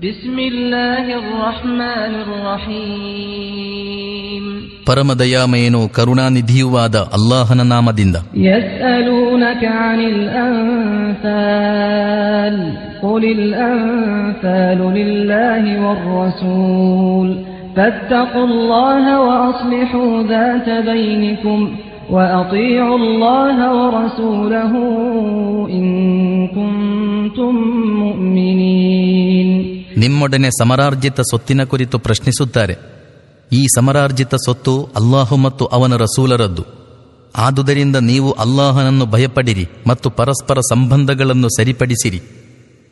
بسم الله الرحمن الرحيم ಪರಮದಯಾಮಯನು ಕರುಣಾನಿಧಿಯುವಾದ ಅಲ್ಲಾಹನ ನಾಮದಿಂದ يسألونك عن الأنفال قل الأنفال لله والرسول فاتقوا الله وأصلحوا ذات بينكم وأطيعوا الله ورسوله إن كنتم مؤمنين ನಿಮ್ಮೊಡನೆ ಸಮರಾರ್ಜಿತ ಸೊತ್ತಿನ ಕುರಿತು ಪ್ರಶ್ನಿಸುತ್ತಾರೆ. ಈ ಸಮರಾರ್ಜಿತ ಸೊತ್ತು ಅಲ್ಲಾಹು ಮತ್ತು ಅವನ ರಸೂಲರದ್ದು. ಆದುದರಿಂದ ನೀವು ಅಲ್ಲಾಹನನ್ನು ಭಯಪಡಿರಿ ಮತ್ತು ಪರಸ್ಪರ ಸಂಬಂಧಗಳನ್ನು ಸರಿಪಡಿಸಿರಿ.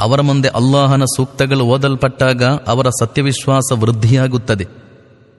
ಅವರ ಮುಂದೆ ಅಲ್ಲಾಹನ ಸೂಕ್ತಗಳು ಓದಲ್ಪಟ್ಟಾಗ ಅವರ ಸತ್ಯವಿಶ್ವಾಸ ವೃದ್ಧಿಯಾಗುತ್ತದೆ.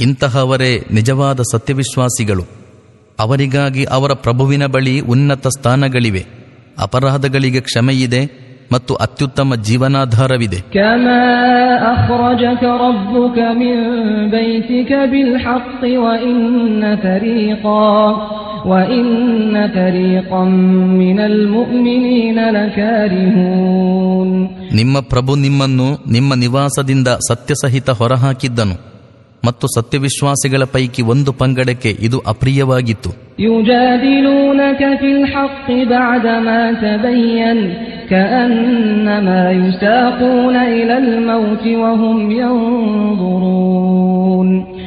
ಇಂತಹವರೇ ನಿಜವಾದ ಸತ್ಯವಿಶ್ವಾಸಿಗಳು. ಅವರಿಗಾಗಿ ಅವರ ಪ್ರಭುವಿನ ಬಳಿ ಉನ್ನತ ಸ್ಥಾನಗಳಿವೆ. ಅಪರಾಧಗಳಿಗೆ ಕ್ಷಮೆಯಿದೆ ಮತ್ತು ಅತ್ಯುತ್ತಮ ಜೀವನಾಧಾರವಿದೆ. ನಿಮ್ಮ ಪ್ರಭು ನಿಮ್ಮನ್ನು ನಿಮ್ಮ ನಿವಾಸದಿಂದ ಸತ್ಯಸಹಿತ ಹೊರಹಾಕಿದ್ದನು. ಮತ್ತು ಸತ್ಯವಿಶ್ವಾಸಿಗಳ ಪೈಕಿ ಒಂದು ಪಂಗಡಕ್ಕೆ ಇದು ಅಪ್ರಿಯವಾಗಿತ್ತು.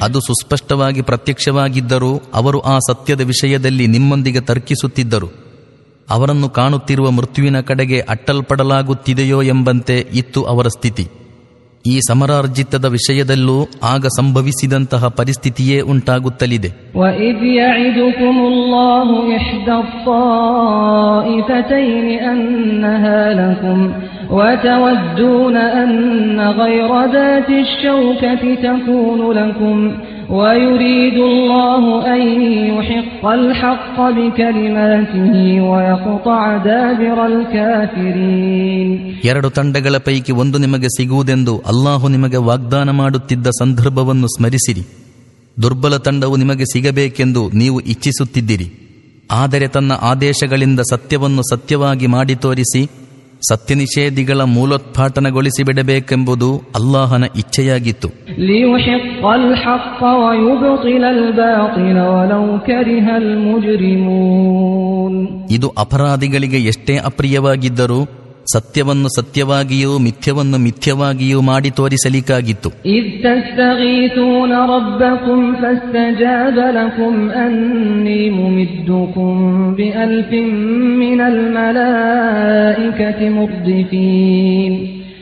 ಅದು ಸುಸ್ಪಷ್ಟವಾಗಿ ಪ್ರತ್ಯಕ್ಷವಾಗಿದ್ದರೂ ಅವರು ಆ ಸತ್ಯದ ವಿಷಯದಲ್ಲಿ ನಿಮ್ಮೊಂದಿಗೆ ತರ್ಕಿಸುತ್ತಿದ್ದರು. ಅವರನ್ನು ಕಾಣುತ್ತಿರುವ ಮೃತ್ಯುವಿನ ಕಡೆಗೆ ಅಟ್ಟಲ್ಪಡಲಾಗುತ್ತಿದೆಯೋ ಎಂಬಂತೆ ಇತ್ತು ಅವರ ಸ್ಥಿತಿ. ಈ ಸಮರಾರ್ಜಿತದ ವಿಷಯದಲ್ಲೂ ಆಗ ಸಂಭವಿಸಿದಂತಹ ಪರಿಸ್ಥಿತಿಯೇ ಉಂಟಾಗುತ್ತಲಿದೆ وإذ يعدكم الله إحدى الطائفتين أنها لكم وتودون أن غير ذات الشوكة تكون لكم ويريد الله أن يحق الحق بكلماته ويقطع دابر الكافرين ಎರಡು ತಂಡಗಳ ಪೈಕಿ ಒಂದು ನಿಮಗೆ ಸಿಗುವುದೆಂದು ಅಲ್ಲಾಹು ನಿಮಗೆ ವಾಗ್ದಾನ ಮಾಡುತ್ತಿದ್ದ ಸಂದರ್ಭವನ್ನು ಸ್ಮರಿಸಿರಿ ದುರ್ಬಲ ತಂಡವು ನಿಮಗೆ ಸಿಗಬೇಕೆಂದು ನೀವು ಇಚ್ಛಿಸುತ್ತಿದ್ದಿರಿ ಆದರೆ ತನ್ನ ಆದೇಶಗಳಿಂದ ಸತ್ಯವನ್ನು ಸತ್ಯವಾಗಿ ಮಾಡಿ ತೋರಿಸಿ ಸತ್ಯ ನಿಷೇಧಿಗಳ ಮೂಲೋತ್ಪಾಟನಗೊಳಿಸಿ ಬಿಡಬೇಕೆಂಬುದು ಅಲ್ಲಾಹನ ಇಚ್ಛೆಯಾಗಿತ್ತು. ಇದು ಅಪರಾಧಿಗಳಿಗೆ ಎಷ್ಟೇ ಅಪ್ರಿಯವಾಗಿದ್ದರೂ ಸತ್ಯವನ್ನು ಸತ್ಯವಾಗಿಯೂ ಮಿಥ್ಯವನ್ನು ಮಿಥ್ಯವಾಗಿಯೂ ಮಾಡಿ ತೋರಿಸಲಿಕ್ಕಾಗಿತ್ತು.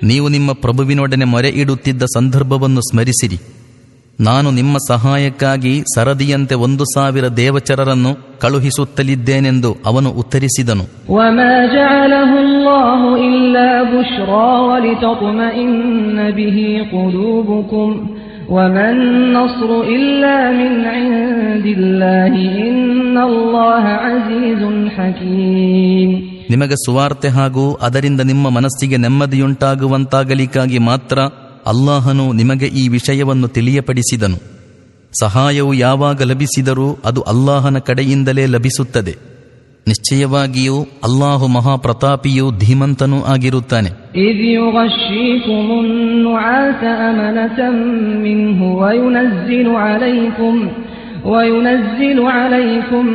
ನೀವು ನಿಮ್ಮ ಪ್ರಭುವಿನೊಡನೆ ಮೊರೆ ಇಡುತ್ತಿದ್ದ ಸಂದರ್ಭವನ್ನು ಸ್ಮರಿಸಿರಿ. ನಾನು ನಿಮ್ಮ ಸಹಾಯಕ್ಕಾಗಿ ಸರದಿಯಂತೆ ಒಂದು ಸಾವಿರ ದೇವಚರರನ್ನು ಕಳುಹಿಸುತ್ತಲಿದ್ದೇನೆಂದು ಅವನು ಉತ್ತರಿಸಿದನು. ನಿಮಗೆ ಸುವಾರ್ತೆ ಹಾಗೂ ಅದರಿಂದ ನಿಮ್ಮ ಮನಸ್ಸಿಗೆ ನೆಮ್ಮದಿಯುಂಟಾಗುವಂತಾಗಲಿಕ್ಕಾಗಿ ಮಾತ್ರ ಅಲ್ಲಾಹನು ನಿಮಗೆ ಈ ವಿಷಯವನ್ನು ತಿಳಿಯಪಡಿಸಿದನು. ಸಹಾಯವು ಯಾವಾಗ ಲಭಿಸಿದರೂ ಅದು ಅಲ್ಲಾಹನ ಕಡೆಯಿಂದಲೇ ಲಭಿಸುತ್ತದೆ. ನಿಶ್ಚಯವಾಗಿಯೂ ಅಲ್ಲಾಹು ಮಹಾಪ್ರತಾಪಿಯೂ ಧೀಮಂತನೂ ಆಗಿರುತ್ತಾನೆ. إذ يغشيكم النعاس أمنة منه وينزل عليكم وينزل عليكم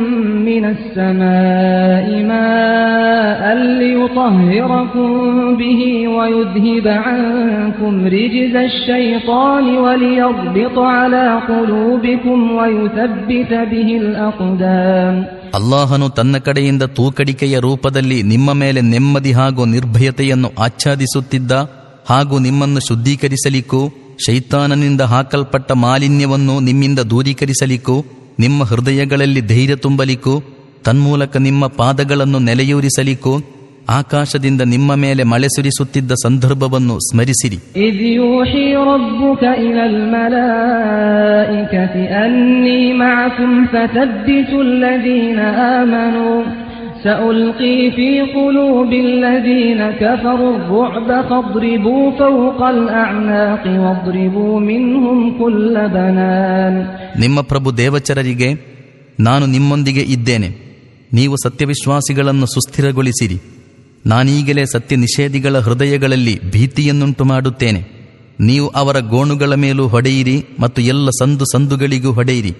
من السماء ماء ليطهركم به ويذهب عنكم رجز الشيطان وليربط على قلوبكم ويثبت به الأقدام ಅಲ್ಲಾಹನು ತನ್ನ ಕಡೆಯಿಂದ ತೂಕಡಿಕೆಯ ರೂಪದಲ್ಲಿ ನಿಮ್ಮ ಮೇಲೆ ನೆಮ್ಮದಿ ಹಾಗೂ ನಿರ್ಭಯತೆಯನ್ನು ಆಚ್ಛಾದಿಸುತ್ತಿದ್ದ ಹಾಗೂ ನಿಮ್ಮನ್ನು ಶುದ್ಧೀಕರಿಸಲಿಕ್ಕೂ ಶೈತಾನನಿಂದ ಹಾಕಲ್ಪಟ್ಟ ಮಾಲಿನ್ಯವನ್ನು ನಿಮ್ಮಿಂದ ದೂರೀಕರಿಸಲಿಕ್ಕೂ, ನಿಮ್ಮ ಹೃದಯಗಳಲ್ಲಿ ಧೈರ್ಯ ತುಂಬಲಿಕ್ಕೂ, ತನ್ಮೂಲಕ ನಿಮ್ಮ ಪಾದಗಳನ್ನು ನೆಲೆಯೂರಿಸಲಿಕ್ಕೂ, ಆಕಾಶದಿಂದ ನಿಮ್ಮ ಮೇಲೆ ಮಳೆ ಸುರಿಸುತ್ತಿದ್ದ ಸಂದರ್ಭವನ್ನು ಸ್ಮರಿಸಿರಿ. إذ يوحي ربك إلى الملائكة أني معكم فثبتوا الذين آمنوا سألقي في قلوب الذين كفروا الرعب فاضربوا فوق الأعناق واضربوا منهم كل بنان ನಿಮ್ಮ ಪ್ರಭು ದೇವಚರರಿಗೆ ನಾನು ನಿಮ್ಮೊಂದಿಗೆ ಇದ್ದೇನೆ ನೀವು ಸತ್ಯವಿಶ್ವಾಸಿಗಳನ್ನು ಸುಸ್ಥಿರಗೊಳಿಸಿರಿ ನಾನೀಗಲೇ ಸತ್ಯ ನಿಷೇಧಿಗಳ ಹೃದಯಗಳಲ್ಲಿ ಭೀತಿಯನ್ನುಂಟು ಮಾಡುತ್ತೇನೆ ನೀವು ಅವರ ಗೋಣುಗಳ ಮೇಲೂ ಹೊಡೆಯಿರಿ ಮತ್ತು ಎಲ್ಲ ಸಂದು ಸಂದುಗಳಿಗೂ ಹೊಡೆಯಿರಿ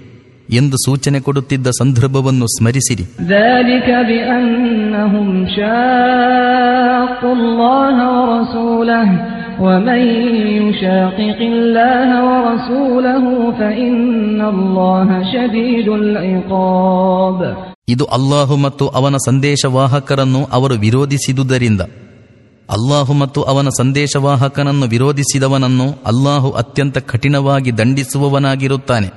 ಎಂದು ಸೂಚನೆ ಕೊಡುತ್ತಿದ್ದ ಸಂದರ್ಭವನ್ನು ಸ್ಮರಿಸಿರಿ. ಇದು ಅಲ್ಲಾಹು ಮತ್ತು ಅವನ ಸಂದೇಶವಾಹಕರನ್ನು ಅವರು ವಿರೋಧಿಸಿದುದರಿಂದ ಅಲ್ಲಾಹು ಮತ್ತು ಅವನ ಸಂದೇಶವಾಹಕನನ್ನು ವಿರೋಧಿಸಿದವನನ್ನು ಅಲ್ಲಾಹು ಅತ್ಯಂತ ಕಠಿಣವಾಗಿ ದಂಡಿಸುವವನಾಗಿರುತ್ತಾನೆ.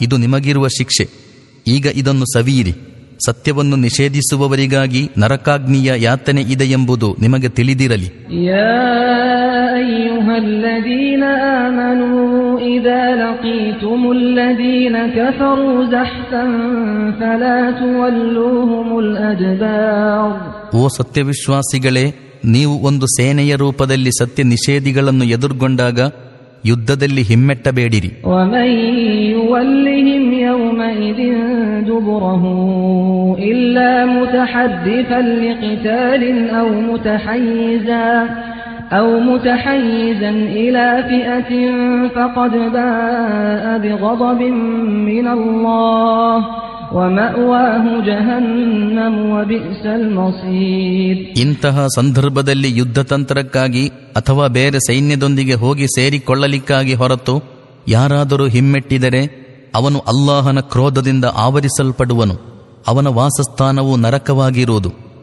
ಇದು ನಿಮಗಿರುವ ಶಿಕ್ಷೆ. ಈಗ ಇದನ್ನು ಸವೀರಿ ಸತ್ಯವನ್ನು ನಿಷೇಧಿಸುವವರಿಗಾಗಿ ನರಕಾಗ್ನಿಯ ಯಾತನೆ ಇದೆ ಎಂಬುದು ನಿಮಗೆ ತಿಳಿದಿರಲಿ. أيها الذين آمنوا إذا لقيتم الذين كفروا زحفا فلا تولوهم الأدبار ಓ ಸತ್ಯವಿಶ್ವಾಸಿಗಳೇ ನೀವು ಒಂದು ಸೇನೆಯ ರೂಪದಲ್ಲಿ ಸತ್ಯ ನಿಷೇಧಿಗಳನ್ನು ಎದುರುಗೊಂಡಾಗ ಯುದ್ಧದಲ್ಲಿ ಹಿಮ್ಮೆಟ್ಟಬೇಡಿರಿ ومن يولهم يومئذ دبره إلا متحدثا لقتال أو متحيزا أو متحيزا إلى فئة فقد باء بغضب من الله ومأواه جهنم وبئس المصير ಇಂತಹ ಸಂದರ್ಭದಲ್ಲಿ ಯುದ್ಧತಂತ್ರಕ್ಕಾಗಿ ಅಥವಾ ಬೇರೆ ಸೈನ್ಯದೊಂದಿಗೆ ಹೋಗಿ ಸೇರಿಕೊಳ್ಳಲಿಕ್ಕಾಗಿ ಹೊರತು ಯಾರಾದರೂ ಹಿಮ್ಮೆಟ್ಟಿದರೆ ಅವನು ಅಲ್ಲಾಹನ ಕ್ರೋಧದಿಂದ ಆವರಿಸಲ್ಪಡುವನು ಅವನ ವಾಸಸ್ಥಾನವು ನರಕವಾಗಿರುವುದು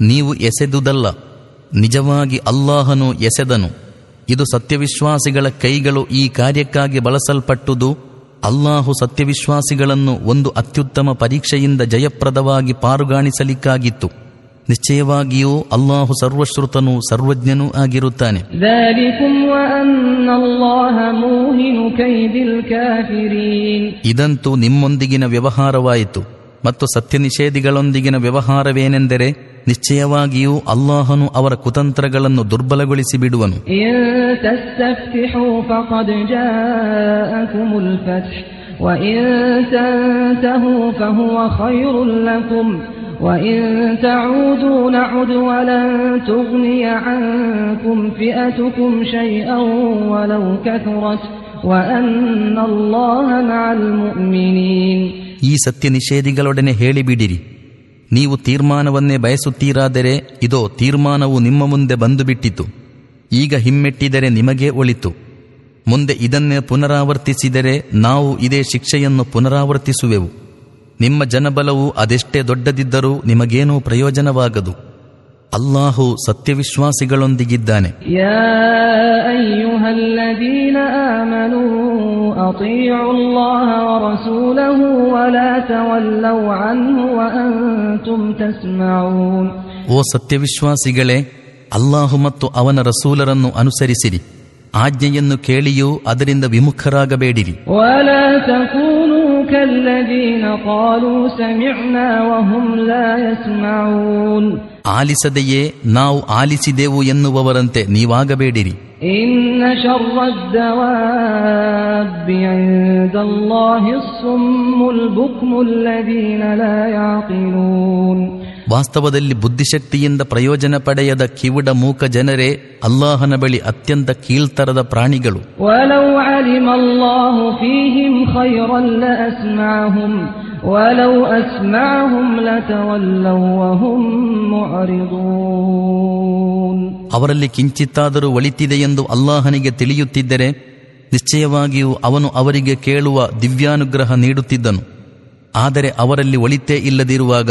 ನೀವು ಎಸೆದುದಲ್ಲ ನಿಜವಾಗಿ ಅಲ್ಲಾಹನು ಎಸೆದನು. ಇದು ಸತ್ಯವಿಶ್ವಾಸಿಗಳ ಕೈಗಳು ಈ ಕಾರ್ಯಕ್ಕಾಗಿ ಬಳಸಲ್ಪಟ್ಟುದು ಅಲ್ಲಾಹು ಸತ್ಯವಿಶ್ವಾಸಿಗಳನ್ನು ಒಂದು ಅತ್ಯುತ್ತಮ ಪರೀಕ್ಷೆಯಿಂದ ಜಯಪ್ರದವಾಗಿ ಪಾರುಗಾಣಿಸಲಿಕ್ಕಾಗಿತ್ತು. ನಿಶ್ಚಯವಾಗಿಯೂ ಅಲ್ಲಾಹು ಸರ್ವಶ್ರುತನು ಸರ್ವಜ್ಞನೂ ಆಗಿರುತ್ತಾನೆ. ಇದಂತೂ ನಿಮ್ಮೊಂದಿಗಿನ ವ್ಯವಹಾರವಾಯಿತು. ಮತ್ತು ಸತ್ಯ ನಿಷೇಧಿಗಳೊಂದಿಗಿನ ವ್ಯವಹಾರವೇನೆಂದರೆ ನಿಶ್ಚಯವಾಗಿಯೂ ಅಲ್ಲಾಹನು ಅವರ ಕುತಂತ್ರಗಳನ್ನು ದುರ್ಬಲಗೊಳಿಸಿ ಬಿಡುವನು. ಈ ಸತ್ಯ ನಿಷೇಧಿಗಳೊಡನೆ ಹೇಳಿಬಿಡಿರಿ ನೀವು ತೀರ್ಮಾನವನ್ನೇ ಬಯಸುತ್ತೀರಾದರೆ ಇದೋ ತೀರ್ಮಾನವು ನಿಮ್ಮ ಮುಂದೆ ಬಂದು ಬಿಟ್ಟಿತು ಈಗ ಹಿಮ್ಮೆಟ್ಟಿದರೆ ನಿಮಗೇ ಒಳಿತು. ಮುಂದೆ ಇದನ್ನೇ ಪುನರಾವರ್ತಿಸಿದರೆ ನಾವು ಇದೇ ಶಿಕ್ಷೆಯನ್ನು ಪುನರಾವರ್ತಿಸುವೆವು. ನಿಮ್ಮ ಜನಬಲವು ಅದೆಷ್ಟೇ ದೊಡ್ಡದಿದ್ದರೂ ನಿಮಗೇನೂ ಪ್ರಯೋಜನವಾಗದು. ಅಲ್ಲಾಹು ಸತ್ಯವಿಶ್ವಾಸಿಗಳೊಂದಿಗಿದ್ದಾನೆ. ಓ ಸತ್ಯವಿಶ್ವಾಸಿಗಳೇ ಅಲ್ಲಾಹು ಮತ್ತು ಅವನ ರಸೂಲರನ್ನು ಅನುಸರಿಸಿರಿ. ಆಜ್ಞೆಯನ್ನು ಕೇಳಿಯೂ ಅದರಿಂದ ವಿಮುಖರಾಗಬೇಡಿರಿ. ಆಲಿಸದೆಯೇ ನಾವು ಆಲಿಸಿದೆವು ಎನ್ನುವವರಂತೆ ನೀವಾಗಬೇಡಿರಿ. إن ವಾಸ್ತವದಲ್ಲಿ ಬುದ್ಧಿಶಕ್ತಿಯಿಂದ ಪ್ರಯೋಜನ ಪಡೆಯದ ಕಿವುಡ ಮೂಕ ಜನರೇ ಅಲ್ಲಾಹನ ಬಳಿ ಅತ್ಯಂತ ಕೀಳ್ತರದ ಪ್ರಾಣಿಗಳು. ಅವರಲ್ಲಿ ಕಿಂಚಿತ್ತಾದರೂ ಒಳಿತಿದೆ ಎಂದು ಅಲ್ಲಾಹನಿಗೆ ತಿಳಿಯುತ್ತಿದ್ದರೆ ನಿಶ್ಚಯವಾಗಿಯೂ ಅವನು ಅವರಿಗೆ ಕೇಳುವ ದಿವ್ಯಾನುಗ್ರಹ ನೀಡುತ್ತಿದ್ದನು. ಆದರೆ ಅವರಲ್ಲಿ ಒಳಿತೇ ಇಲ್ಲದಿರುವಾಗ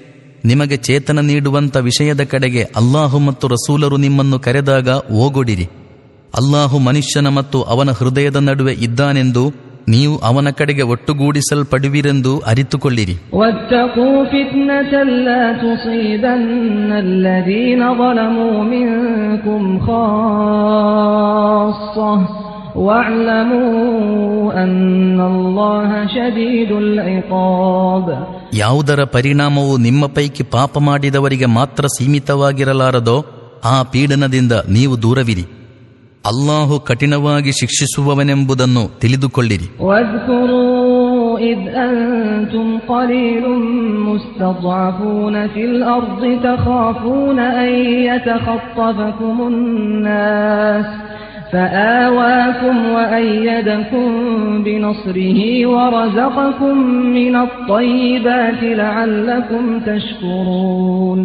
ನಿಮಗೆ ಚೇತನ ನೀಡುವಂಥ ವಿಷಯದ ಕಡೆಗೆ ಅಲ್ಲಾಹು ಮತ್ತು ರಸೂಲರು ನಿಮ್ಮನ್ನು ಕರೆದಾಗ ಓಗೊಡಿರಿ. ಅಲ್ಲಾಹು ಮನುಷ್ಯನ ಮತ್ತು ಅವನ ಹೃದಯದ ನಡುವೆ ಇದ್ದಾನೆಂದು ನೀವು ಅವನ ಕಡೆಗೆ ಒಟ್ಟುಗೂಡಿಸಲ್ಪಡುವಿರೆಂದು ಅರಿತುಕೊಳ್ಳಿರಿ. ವಾಅಲಮೂ ಅನ್ನ ಶದೀದುಲ್ ಇಕಾಬ್ ظلموا منكم خاصة واعلموا أن الله شديد العقاب ಯಾವುದರ ಪರಿಣಾಮವು ನಿಮ್ಮ ಪೈಕಿ ಪಾಪ ಮಾಡಿದವರಿಗೆ ಮಾತ್ರ ಸೀಮಿತವಾಗಿರಲಾರದೋ ಆ ಪೀಡನದಿಂದ ನೀವು ದೂರವಿರಿ ಅಲ್ಲಾಹು ಕಠಿಣವಾಗಿ ಶಿಕ್ಷಿಸುವವನೆಂಬುದನ್ನು ತಿಳಿದುಕೊಳ್ಳಿರಿ واذكروا إذ أنتم قليل مستضعفون في الأرض تخافون أن يتخطفكم الناس فآواكم وأيدكم بنصره ورزقكم من الطيبات لعلكم تشكرون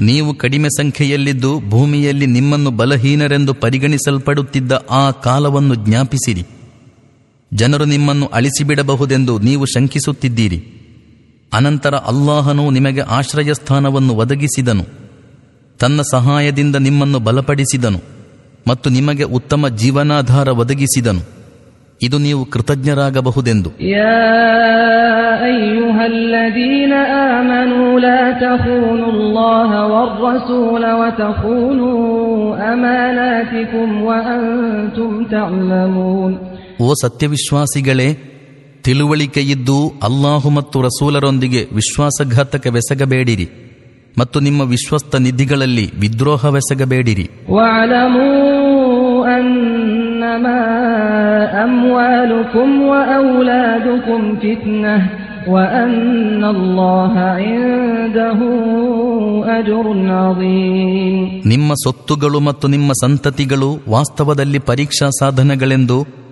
ನೀವು ಕಡಿಮೆ ಸಂಖ್ಯೆಯಲ್ಲಿದ್ದು ಭೂಮಿಯಲ್ಲಿ ನಿಮ್ಮನ್ನು ಬಲಹೀನರೆಂದು ಪರಿಗಣಿಸಲ್ಪಡುತ್ತಿದ್ದ ಆ ಕಾಲವನ್ನು ಜ್ಞಾಪಿಸಿರಿ ಜನರು ನಿಮ್ಮನ್ನು ಅಳಿಸಿಬಿಡಬಹುದೆಂದು ನೀವು ಶಂಕಿಸುತ್ತಿದ್ದೀರಿ ಅನಂತರ ಅಲ್ಲಾಹನು ನಿಮಗೆ ಆಶ್ರಯ ಸ್ಥಾನವನ್ನು ಒದಗಿಸಿದನು ತನ್ನ ಸಹಾಯದಿಂದ ನಿಮ್ಮನ್ನು ಬಲಪಡಿಸಿದನು ಮತ್ತು ನಿಮಗೆ ಉತ್ತಮ ಜೀವನಾಧಾರ ಒದಗಿಸಿದನು. ಇದು ನೀವು ಕೃತಜ್ಞರಾಗಬಹುದೆಂದು. ಓ ಸತ್ಯವಿಶ್ವಾಸಿಗಳೇ ತಿಳುವಳಿಕೆಯಿದ್ದು ಅಲ್ಲಾಹು ಮತ್ತು ರಸೂಲರೊಂದಿಗೆ ವಿಶ್ವಾಸಘಾತಕ್ಕೆ ಬೆಸಗಬೇಡಿರಿ ಮತ್ತು ನಿಮ್ಮ ವಿಶ್ವಸ್ತ ನಿಧಿಗಳಲ್ಲಿ ವಿದ್ರೋಹವೆಸಗಬೇಡಿರಿ. ನಿಮ್ಮ ಸೊತ್ತುಗಳು ಮತ್ತು ನಿಮ್ಮ ಸಂತತಿಗಳು ವಾಸ್ತವದಲ್ಲಿ ಪರೀಕ್ಷಾ ಸಾಧನಗಳೆಂದು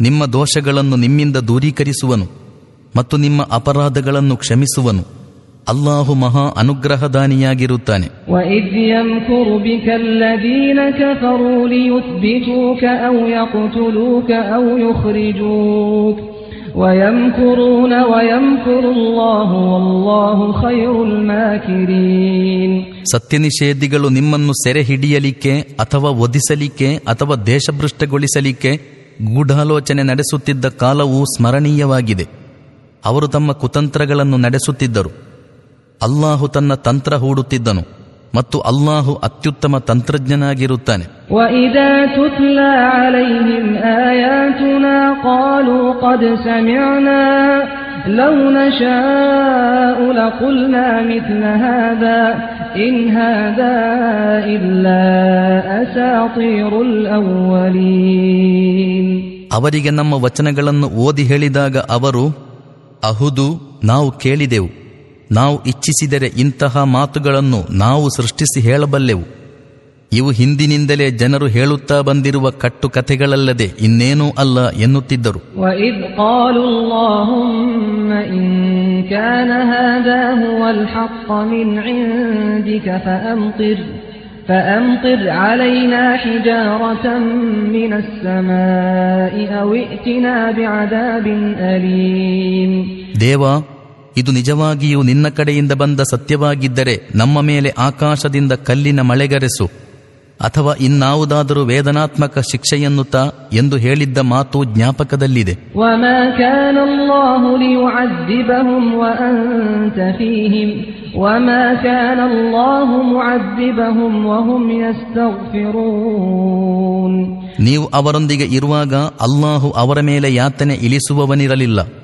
ನಿಮ್ಮ ದೋಷಗಳನ್ನು ನಿಮ್ಮಿಂದ ದೂರೀಕರಿಸುವನು ಮತ್ತು ನಿಮ್ಮ ಅಪರಾಧಗಳನ್ನು ಕ್ಷಮಿಸುವನು. ಅಲ್ಲಾಹು ಮಹಾ ಅನುಗ್ರಹದಾನಿಯಾಗಿರುತ್ತಾನೆ. ಸತ್ಯ ನಿಷೇಧಿಗಳು ನಿಮ್ಮನ್ನು ಸೆರೆ ಹಿಡಿಯಲಿಕ್ಕೆ ಅಥವಾ ಒದಿಸಲಿಕ್ಕೆ ಅಥವಾ ದೇಶಭ್ರಷ್ಟಗೊಳಿಸಲಿಕ್ಕೆ ಗೂಢಾಲೋಚನೆ ನಡೆಸುತ್ತಿದ್ದ ಕಾಲವು ಸ್ಮರಣೀಯವಾಗಿದೆ ಅವರು ತಮ್ಮ ಕುತಂತ್ರಗಳನ್ನು ನಡೆಸುತ್ತಿದ್ದರು ಅಲ್ಲಾಹು ತನ್ನ ತಂತ್ರ ಹೂಡುತ್ತಿದ್ದನು ಮತ್ತು ಅಲ್ಲಾಹು ಅತ್ಯುತ್ತಮ ತಂತ್ರಜ್ಞನಾಗಿರುತ್ತಾನೆ وإذا تتلى عليهم آياتنا قالوا قد سمعنا لو نشاء لقلنا مثل هذا إن هذا إلا أساطير الأولين ಅವರಿಗೆ ನಮ್ಮ ವಚನಗಳನ್ನು ಓದಿ ಹೇಳಿದಾಗ ಅವರು ಅಹುದು ನಾವು ಕೇಳಿದೆವು ನಾವು ಇಚ್ಛಿಸಿದರೆ ಇಂತಹ ಮಾತುಗಳನ್ನು ನಾವು ಸೃಷ್ಟಿಸಿ ಹೇಳಬಲ್ಲೆವು ಇವು ಹಿಂದಿನಿಂದಲೇ ಜನರು ಹೇಳುತ್ತಾ ಬಂದಿರುವ ಕಟ್ಟು ಕಥೆಗಳಲ್ಲದೆ ಇನ್ನೇನೂ ಅಲ್ಲ ಎನ್ನುತ್ತಿದ್ದರು. ದೇವ ಇದು ನಿಜವಾಗಿಯೂ ನಿನ್ನ ಕಡೆಯಿಂದ ಬಂದ ಸತ್ಯವಾಗಿದ್ದರೆ ನಮ್ಮ ಮೇಲೆ ಆಕಾಶದಿಂದ ಕಲ್ಲಿನ ಮಳೆಗರೆಸು. ಅಥವಾ ಇನ್ನಾವುದಾದರೂ ವೇದನಾತ್ಮಕ ಶಿಕ್ಷೆಯನ್ನುತ್ತಾ ಎಂದು ಹೇಳಿದ್ದ ಮಾತು ಜ್ಞಾಪಕದಲ್ಲಿದೆ. ನೀವು ಅವರೊಂದಿಗೆ ಇರುವಾಗ ಅಲ್ಲಾಹು ಅವರ ಮೇಲೆ ಯಾತನೆ ಇಳಿಸುವವನಿರಲಿಲ್ಲ.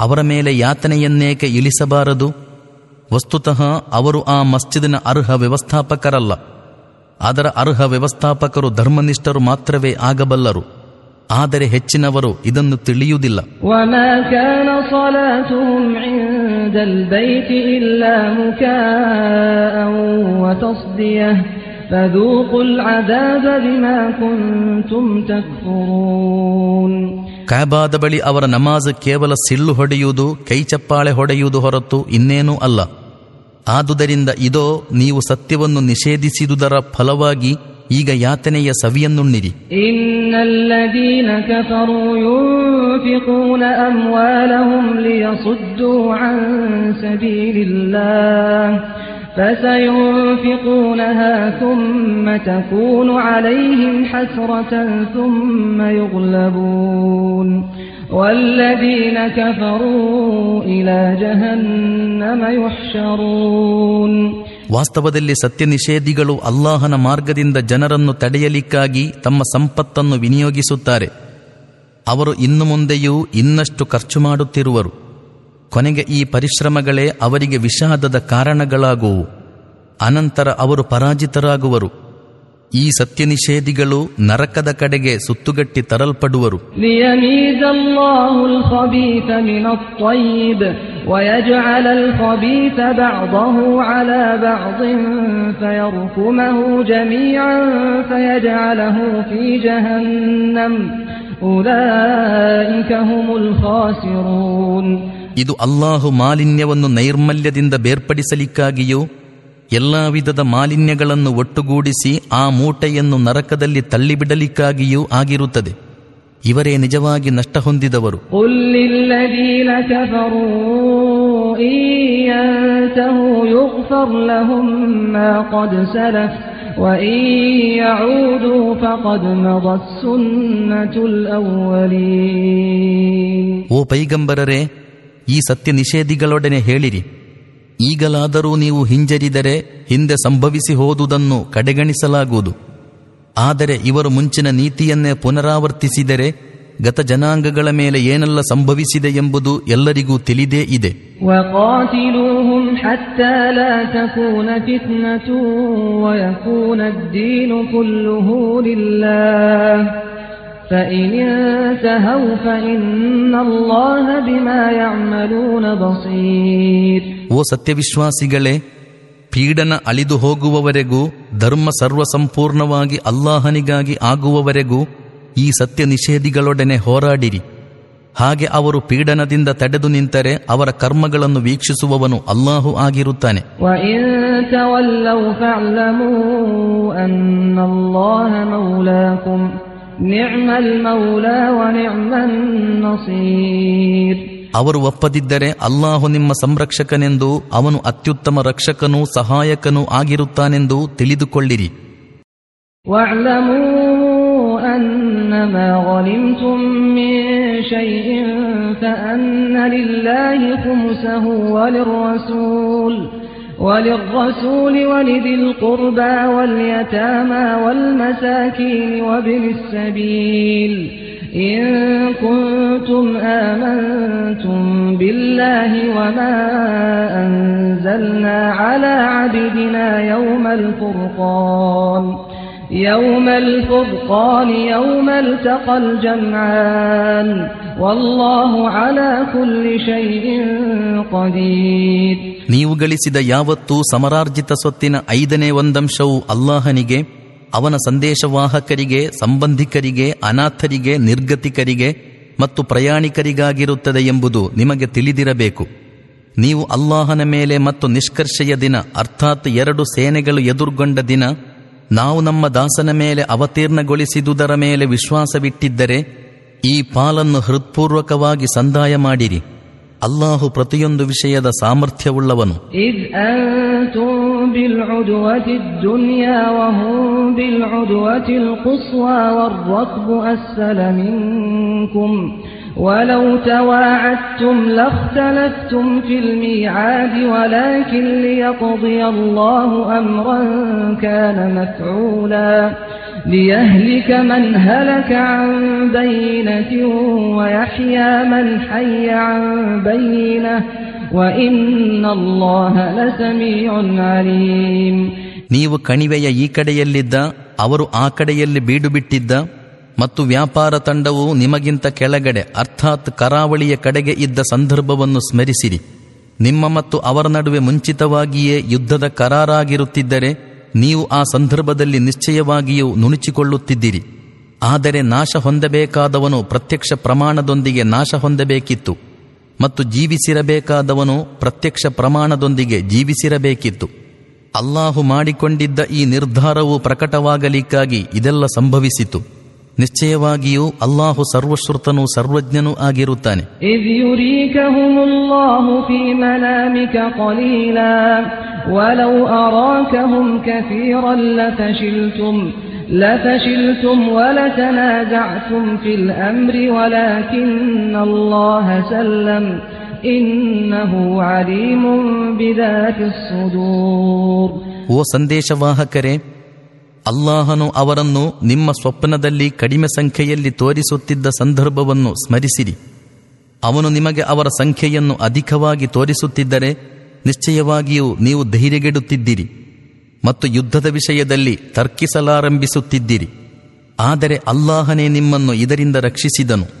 ಅವರ ಮೇಲೆ ಯಾತನೆಯನ್ನೇಕೆ ಇಳಿಸಬಾರದು ವಸ್ತುತಃ ಅವರು ಆ ಮಸ್ಜಿದಿನ ಅರ್ಹ ವ್ಯವಸ್ಥಾಪಕರಲ್ಲ ಅದರ ಅರ್ಹ ವ್ಯವಸ್ಥಾಪಕರು ಧರ್ಮನಿಷ್ಠರು ಮಾತ್ರವೇ ಆಗಬಲ್ಲರು ಆದರೆ ಹೆಚ್ಚಿನವರು ಇದನ್ನು ತಿಳಿಯುವುದಿಲ್ಲ وما كان صلاتهم عند البيت إلا مكاء وتصديه فذوقوا العذاب بما كنتم تكفرون ಕಾಬಾದ ಬಳಿ ಅವರ ನಮಾಜ್ ಕೇವಲ ಸಿಳ್ಳು ಹೊಡೆಯುವುದು, ಕೈಚಪ್ಪಾಳೆ ಹೊಡೆಯುವುದು ಹೊರತು ಇನ್ನೇನೂ ಅಲ್ಲ. ಆದುದರಿಂದ ಇದೋ, ನೀವು ಸತ್ಯವನ್ನು ನಿಷೇಧಿಸಿದುದರ ಫಲವಾಗಿ ಈಗ ಯಾತನೆಯ ಸವಿಯನ್ನುಣ್ಣಿರಿ. إن الذين كفروا ينفقون أموالهم ليصدوا عن سبيل الله فسينفقونها ثم تكون عليهم حسرة ثم يغلبون والذين كفروا إلى جهنم يحشرون ವಾಸ್ತವದಲ್ಲಿ ಸತ್ಯ ನಿಷೇಧಿಗಳು ಅಲ್ಲಾಹನ ಮಾರ್ಗದಿಂದ ಜನರನ್ನು ತಡೆಯಲಿಕ್ಕಾಗಿ ತಮ್ಮ ಸಂಪತ್ತನ್ನು ವಿನಿಯೋಗಿಸುತ್ತಾರೆ ಅವರು ಇನ್ನು ಮುಂದೆಯೂ ಇನ್ನಷ್ಟು ಖರ್ಚು ಮಾಡುತ್ತಿರುವರು ಕೊನೆಗೆ ಈ ಪರಿಶ್ರಮಗಳೇ ಅವರಿಗೆ ವಿಷಾದದ ಕಾರಣಗಳಾಗುವು. ಅನಂತರ ಅವರು ಪರಾಜಿತರಾಗುವರು. ಈ ಸತ್ಯ ನಿಷೇಧಿಗಳು ನರಕದ ಕಡೆಗೆ ಸುತ್ತುಗಟ್ಟಿ ತರಲ್ಪಡುವರು. ಇದು ಅಲ್ಲಾಹು ಮಾಲಿನ್ಯವನ್ನು ನೈರ್ಮಲ್ಯದಿಂದ ಬೇರ್ಪಡಿಸಲಿಕ್ಕಾಗಿಯೂ ಎಲ್ಲ ವಿಧದ ಮಾಲಿನ್ಯಗಳನ್ನು ಒಟ್ಟುಗೂಡಿಸಿ ಆ ಮೂಟೆಯನ್ನು ನರಕದಲ್ಲಿ ತಳ್ಳಿಬಿಡಲಿಕ್ಕಾಗಿಯೂ ಆಗಿರುತ್ತದೆ. ಇವರೇ ನಿಜವಾಗಿ ನಷ್ಟ ಹೊಂದಿದವರು. ಓ ಪೈಗಂಬರರೇ ಈ ಸತ್ಯ ನಿಷೇಧಿಗಳೊಡನೆ ಹೇಳಿರಿ. ಈಗಲಾದರೂ ನೀವು ಹಿಂಜರಿದರೆ ಹಿಂದೆ ಸಂಭವಿಸಿ ಹೋದುದನ್ನು ಕಡೆಗಣಿಸಲಾಗುವುದು. ಆದರೆ ಇವರು ಮುಂಚಿನ ನೀತಿಯನ್ನೇ ಪುನರಾವರ್ತಿಸಿದರೆ ಗತ ಜನಾಂಗಗಳ ಮೇಲೆ ಏನೆಲ್ಲ ಸಂಭವಿಸಿದೆ ಎಂಬುದು ಎಲ್ಲರಿಗೂ ತಿಳಿದೇ ಇದೆ. فإن انتهوا فإن الله بما يعملون بصير ಓ ಸತ್ಯವಿಶ್ವಾಸಿಗಳೇ ಪೀಡನ ಅಳಿದು ಹೋಗುವವರೆಗೂ ಧರ್ಮ ಸರ್ವಸಂಪೂರ್ಣವಾಗಿ ಅಲ್ಲಾಹನಿಗಾಗಿ ಆಗುವವರೆಗೂ ಈ ಸತ್ಯ ನಿಷೇಧಿಗಳೊಡನೆ ಹೋರಾಡಿರಿ ಹಾಗೆ ಅವರು ಪೀಡನದಿಂದ ತಡೆದು ನಿಂತರೆ ಅವರ ಕರ್ಮಗಳನ್ನು ವೀಕ್ಷಿಸುವವನು ಅಲ್ಲಾಹು ಆಗಿರುತ್ತಾನೆ وإن تولوا فاعلموا أن الله مولاكم نعم المولى ونعم النصير ಅವರು ಒಪ್ಪದಿದ್ದರೆ ಅಲ್ಲಾಹು ನಿಮ್ಮ ಸಂರಕ್ಷಕನೆಂದು ಅವನು ಅತ್ಯುತ್ತಮ ರಕ್ಷಕನೂ ಸಹಾಯಕನೂ ಆಗಿರುತ್ತಾನೆಂದು ತಿಳಿದುಕೊಳ್ಳಿರಿ واعلموا أنما غنمتم من شيء فأن لله خمسه وللرسول وللرسول ولذي القربى واليتامى والمساكين وابن السبيل إن كنتم آمنتم بالله وما أنزلنا على عبدنا يوم الفرقان يوم الفرقان يوم التقى الجمعان والله على كل شيء قدير ನೀವು ಗಳಿಸಿದ ಯಾವತ್ತೂ ಸಮರಾರ್ಜಿತ ಸ್ವತ್ತಿನ ಐದನೇ ಒಂದಂಶವು ಅಲ್ಲಾಹನಿಗೆ ಅವನ ಸಂದೇಶವಾಹಕರಿಗೆ ಸಂಬಂಧಿಕರಿಗೆ ಅನಾಥರಿಗೆ ನಿರ್ಗತಿಕರಿಗೆ ಮತ್ತು ಪ್ರಯಾಣಿಕರಿಗಾಗಿರುತ್ತದೆ ಎಂಬುದು ನಿಮಗೆ ತಿಳಿದಿರಬೇಕು ನೀವು ಅಲ್ಲಾಹನ ಮೇಲೆ ಮತ್ತು ನಿಷ್ಕರ್ಷೆಯ ದಿನ ಅರ್ಥಾತ್ ಎರಡು ಸೇನೆಗಳು ಎದುರುಗೊಂಡ ದಿನ ನಾವು ನಮ್ಮ ದಾಸನ ಮೇಲೆ ಅವತೀರ್ಣಗೊಳಿಸಿದುದರ ಮೇಲೆ ವಿಶ್ವಾಸವಿಟ್ಟಿದ್ದರೆ ಈ ಪಾಲನ್ನು ಹೃತ್ಪೂರ್ವಕವಾಗಿ ಸಂದಾಯ ಮಾಡಿರಿ ಅಲ್ಲಾಹು ಪ್ರತಿಯೊಂದು ವಿಷಯದ ಸಾಮರ್ಥ್ಯವುಳ್ಳವನು إذ أنتم بالعدوة الدنيا وهم بالعدوة القصوى والركب أسفل منكم ولو تواعدتم لاختلفتم في الميعاد ولكن ليقضي الله أمرا كان مفعولا ليهلك من هلك عن بينة ويحيى من حي عن بينة وإن الله لسميع عليم ನೀವು ಕಣಿವೆಯ ಈ ಕಡೆಯಲ್ಲಿದ್ದ ಅವರು ಆ ಕಡೆಯಲ್ಲಿ ಬೀಡು ಬಿಟ್ಟಿದ್ದ ಮತ್ತು ವ್ಯಾಪಾರ ತಂಡವು ನಿಮಗಿಂತ ಕೆಳಗಡೆ, ಅರ್ಥಾತ್ ಕರಾವಳಿಯ ಕಡೆಗೆ ಇದ್ದ ಸಂದರ್ಭವನ್ನು ಸ್ಮರಿಸಿರಿ. ನಿಮ್ಮ ಮತ್ತು ಅವರ ನಡುವೆ ಮುಂಚಿತವಾಗಿಯೇ ಯುದ್ಧದ ಕರಾರಾಗಿರುತ್ತಿದ್ದರೆ, ನೀವು ಆ ಸಂದರ್ಭದಲ್ಲಿ ನಿಶ್ಚಯವಾಗಿಯೂ ನುಣುಚಿಕೊಳ್ಳುತ್ತಿದ್ದೀರಿ. ಆದರೆ ನಾಶ ಹೊಂದಬೇಕಾದವನು ಪ್ರತ್ಯಕ್ಷ ಪ್ರಮಾಣದೊಂದಿಗೆ ನಾಶ ಹೊಂದಬೇಕಿತ್ತು. ಮತ್ತು ಜೀವಿಸಿರಬೇಕಾದವನು ಪ್ರತ್ಯಕ್ಷ ಪ್ರಮಾಣದೊಂದಿಗೆ ಜೀವಿಸಿರಬೇಕಿತ್ತು. ಅಲ್ಲಾಹು ಮಾಡಿಕೊಂಡಿದ್ದ ಈ ನಿರ್ಧಾರವು ಪ್ರಕಟವಾಗಲಿಕ್ಕಾಗಿ ಇದೆಲ್ಲ ಸಂಭವಿಸಿತು. ನಿಶ್ಚಯವಾಗಿಯೂ ಅಲ್ಲಾಹು ಸರ್ವಶ್ರುತನೂ ಸರ್ವಜ್ಞನೂ ಆಗಿರುತ್ತಾನೆ إذ يريكهم الله في منامك قليلا ولو أراكهم كثيرا لفشلتم لفشلتم ولتنازعتم في الأمر ولكن الله سلم إنه عليم بذات الصدور ಓ ಸಂದೇಶವಾಹಕರೇ ಅಲ್ಲಾಹನು ಅವರನ್ನು ನಿಮ್ಮ ಸ್ವಪ್ನದಲ್ಲಿ ಕಡಿಮೆ ಸಂಖ್ಯೆಯಲ್ಲಿ ತೋರಿಸುತ್ತಿದ್ದ ಸಂದರ್ಭವನ್ನು ಸ್ಮರಿಸಿರಿ. ಅವನು ನಿಮಗೆ ಅವರ ಸಂಖ್ಯೆಯನ್ನು ಅಧಿಕವಾಗಿ ತೋರಿಸುತ್ತಿದ್ದರೆ ನಿಶ್ಚಯವಾಗಿಯೂ ನೀವು ಧೈರ್ಯಗೆಡುತ್ತಿದ್ದೀರಿ ಮತ್ತು ಯುದ್ಧದ ವಿಷಯದಲ್ಲಿ ತರ್ಕಿಸಲಾರಂಭಿಸುತ್ತಿದ್ದೀರಿ. ಆದರೆ ಅಲ್ಲಾಹನೇ ನಿಮ್ಮನ್ನು ಇದರಿಂದ ರಕ್ಷಿಸಿದನು.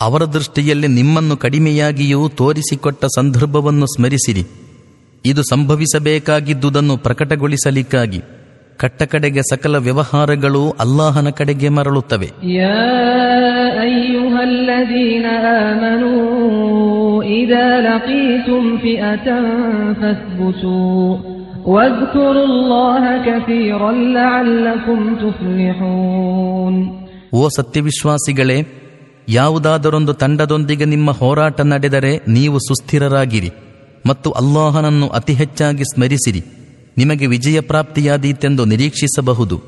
ಅವರ ದೃಷ್ಟಿಯಲ್ಲಿ ನಿಮ್ಮನ್ನು ಕಡಿಮೆಯಾಗಿಯೂ ತೋರಿಸಿಕೊಟ್ಟ ಸಂದರ್ಭವನ್ನು ಸ್ಮರಿಸಿರಿ. ಇದು ಸಂಭವಿಸಬೇಕಾಗಿದ್ದುದನ್ನು ಪ್ರಕಟಗೊಳಿಸಲಿಕ್ಕಾಗಿ ಕಟ್ಟಕಡೆಗೆ ಸಕಲ ವ್ಯವಹಾರಗಳು ಅಲ್ಲಾಹನ ಕಡೆಗೆ ಮರಳುತ್ತವೆ. ಓ ಸತ್ಯವಿಶ್ವಾಸಿಗಳೇ ಯಾವುದಾದರೊಂದು ತಂಡದೊಂದಿಗೆ ನಿಮ್ಮ ಹೋರಾಟ ನಡೆದರೆ ನೀವು ಸುಸ್ಥಿರರಾಗಿರಿ ಮತ್ತು ಅಲ್ಲಾಹನನ್ನು ಅತಿ ಹೆಚ್ಚಾಗಿ ಸ್ಮರಿಸಿರಿ. ನಿಮಗೆ ವಿಜಯ ಪ್ರಾಪ್ತಿಯಾದೀತೆಂದು ನಿರೀಕ್ಷಿಸಬಹುದು.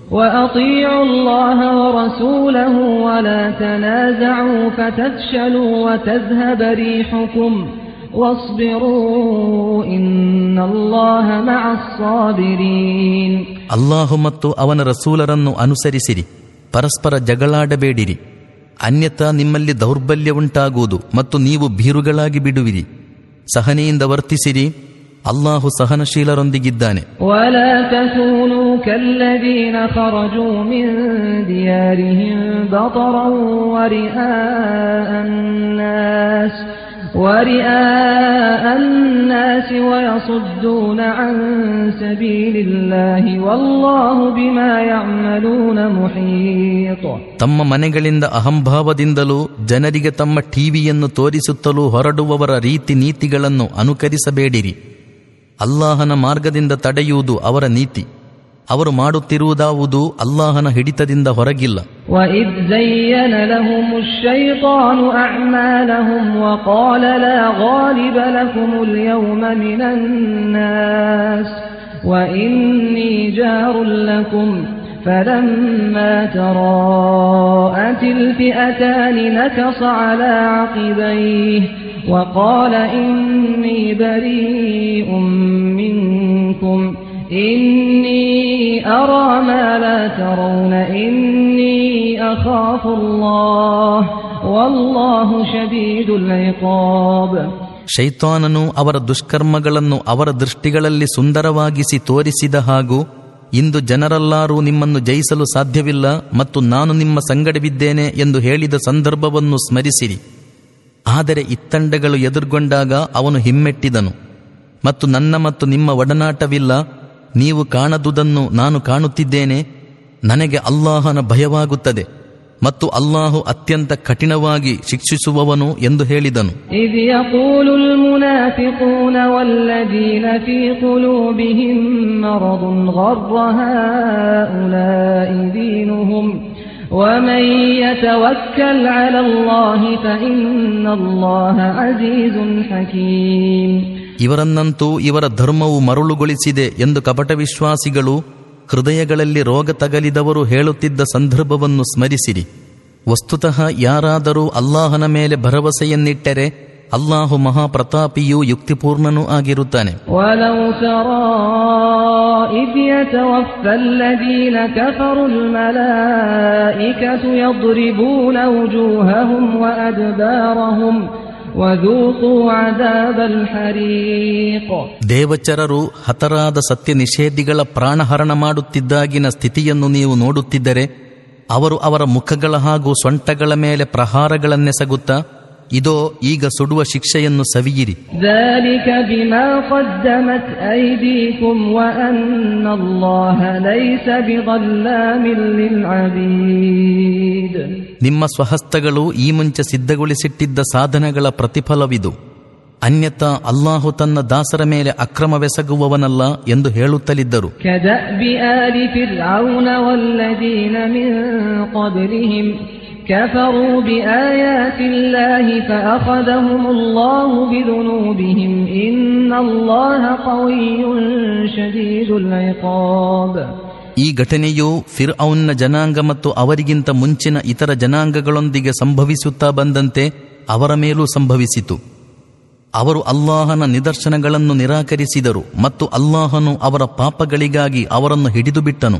ಅಲ್ಲಾಹು ಮತ್ತು ಅವನ ರಸೂಲರನ್ನು ಅನುಸರಿಸಿರಿ. ಪರಸ್ಪರ ಜಗಳಾಡಬೇಡಿರಿ. ಅನ್ಯತಾ ನಿಮ್ಮಲ್ಲಿ ದೌರ್ಬಲ್ಯ ಉಂಟಾಗುವುದು ಮತ್ತು ನೀವು ಭೀರುಗಳಾಗಿ ಬಿಡುವಿರಿ. ಸಹನೆಯಿಂದ ವರ್ತಿಸಿರಿ ಅಲ್ಲಾಹು ಸಹನಶೀಲರೊಂದಿಗಿದ್ದಾನೆ. ಒಲ تكونوا كالذين خرجوا من ديارهم بطرا ورئاء الناس ورئاء الناس ويصدون عن سبيل الله والله بما يعملون محيط ತಮ್ಮ ಮನೆಗಳಿಂದ ಅಹಂಭಾವದಿಂದಲೂ ಜನರಿಗೆ ತಮ್ಮ ಟಿವಿಯನ್ನು ತೋರಿಸುತ್ತಲೂ ಹೊರಡುವವರ ರೀತಿ ನೀತಿಗಳನ್ನು ಅನುಕರಿಸಬೇಡಿರಿ ಅಲ್ಲಾಹನ ಮಾರ್ಗದಿಂದ ತಡೆಯುವುದು ಅವರ ನೀತಿ ಅವರು ಮಾಡುತ್ತಿರುವುದಾವುದು ಅಲ್ಲಾಹನ ಹಿಡಿತದಿಂದ ಹೊರಗಿಲ್ಲ وإذ زين لهم الشيطان أعمالهم وقال لا غالب لكم اليوم من الناس وإني جار لكم فلما تراءت الفئتان نكص على عقبيه وقال إني بريء منكم إني أرى ما لا ترون إني أخاف الله والله شديد العقاب ಶೈತಾನನು ಅವರ ದುಷ್ಕರ್ಮಗಳನ್ನು ಅವರ ದೃಷ್ಟಿಗಳಲ್ಲಿ ಸುಂದರವಾಗಿಸಿ ತೋರಿಸಿದ ಹಾಗೂ ಇಂದು ಜನರೆಲ್ಲಾರೂ ನಿಮ್ಮನ್ನು ಜಯಿಸಲು ಸಾಧ್ಯವಿಲ್ಲ ಮತ್ತು ನಾನು ನಿಮ್ಮ ಸಂಗಡವಿದ್ದೇನೆ ಎಂದು ಹೇಳಿದ ಸಂದರ್ಭವನ್ನು ಸ್ಮರಿಸಿರಿ ಆದರೆ ಇತ್ತಂಡಗಳು ಎದುರುಗೊಂಡಾಗ ಅವನು ಹಿಮ್ಮೆಟ್ಟಿದನು ಮತ್ತು ನನ್ನ ಮತ್ತು ನಿಮ್ಮ ಒಡನಾಟವಿಲ್ಲ ನೀವು ಕಾಣದುದನ್ನು ನಾನು ಕಾಣುತ್ತಿದ್ದೇನೆ ನನಗೆ ಅಲ್ಲಾಹನ ಭಯವಾಗುತ್ತದೆ ಮತ್ತು ಅಲ್ಲಾಹು ಅತ್ಯಂತ ಕಠಿಣವಾಗಿ ಶಿಕ್ಷಿಸುವವನು ಎಂದು ಹೇಳಿದನು إذ يقول المنافقون والذين في قلوبهم مرض غر هؤلاء دينهم ومن يتوكل على الله فإن الله عزيز حكيم ಇವರನ್ನಂತೂ ಇವರ ಧರ್ಮವು ಮರುಳುಗೊಳಿಸಿದೆ ಎಂದು ಕಪಟ ವಿಶ್ವಾಸಿಗಳು ಹೃದಯಗಳಲ್ಲಿ ರೋಗ ತಗಲಿದವರು ಹೇಳುತ್ತಿದ್ದ ಸಂದರ್ಭವನ್ನು ಸ್ಮರಿಸಿರಿ ವಸ್ತುತಃ ಯಾರಾದರೂ ಅಲ್ಲಾಹನ ಮೇಲೆ ಭರವಸೆಯನ್ನಿಟ್ಟರೆ ಅಲ್ಲಾಹು ಮಹಾಪ್ರತಾಪಿಯೂ ಯುಕ್ತಿಪೂರ್ಣನೂ ಆಗಿರುತ್ತಾನೆ ولو ದೇವಚರರು ಹತರಾದ ಸತ್ಯ ನಿಷೇಧಿಗಳ ಪ್ರಾಣಹರಣ ಮಾಡುತ್ತಿದ್ದಾಗಿನ ಸ್ಥಿತಿಯನ್ನು ನೀವು ನೋಡುತ್ತಿದ್ದರೆ, ಅವರು ಅವರ ಮುಖಗಳ ಹಾಗೂ ಸೊಂಟಗಳ ಮೇಲೆ ಪ್ರಹಾರಗಳನ್ನೆಸಗುತ್ತಾ ಇದೋ ಈಗ ಸುಡುವ ಶಿಕ್ಷೆಯನ್ನು ಸವಿಯಿರಿ. ನಿಮ್ಮ ಸ್ವಹಸ್ತಗಳು ಈ ಮುಂಚೆ ಸಿದ್ಧಗೊಳಿಸಿಟ್ಟಿದ್ದ ಸಾಧನಗಳ ಪ್ರತಿಫಲವಿದು. ಅನ್ಯತಾ ಅಲ್ಲಾಹು ತನ್ನ ದಾಸರ ಮೇಲೆ ಅಕ್ರಮವೆಸಗುವವನಲ್ಲ ಎಂದು ಹೇಳುತ್ತಲಿದ್ದರು. ಕದಬಿ ಆಲಿ ಫಿರ್ಔನ ವಲ್ಲದೀನ ಮಿನ್ كفروا بآيات الله فأخذهم الله بذنوبهم إن الله قوي شديد العقاب ಈ ಘಟನೆಯು ಫಿರ್ ಔನ್ನ ಜನಾಂಗ ಮತ್ತು ಅವರಿಗಿಂತ ಮುಂಚಿನ ಇತರ ಜನಾಂಗಗಳೊಂದಿಗೆ ಸಂಭವಿಸುತ್ತಾ ಬಂದಂತೆ ಅವರ ಮೇಲೂ ಸಂಭವಿಸಿತು ಅವರು ಅಲ್ಲಾಹನ ನಿದರ್ಶನಗಳನ್ನು ನಿರಾಕರಿಸಿದರು ಮತ್ತು ಅಲ್ಲಾಹನು ಅವರ ಪಾಪಗಳಿಗಾಗಿ ಅವರನ್ನು ಹಿಡಿದು ಬಿಟ್ಟನು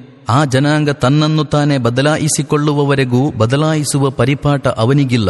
ಆ ಜನಾಂಗ ತನ್ನನ್ನು ತಾನೇ ಬದಲಾಯಿಸಿಕೊಳ್ಳುವವರೆಗೂ ಬದಲಾಯಿಸುವ ಪರಿಪಾಠ ಅವನಿಗಿಲ್ಲ.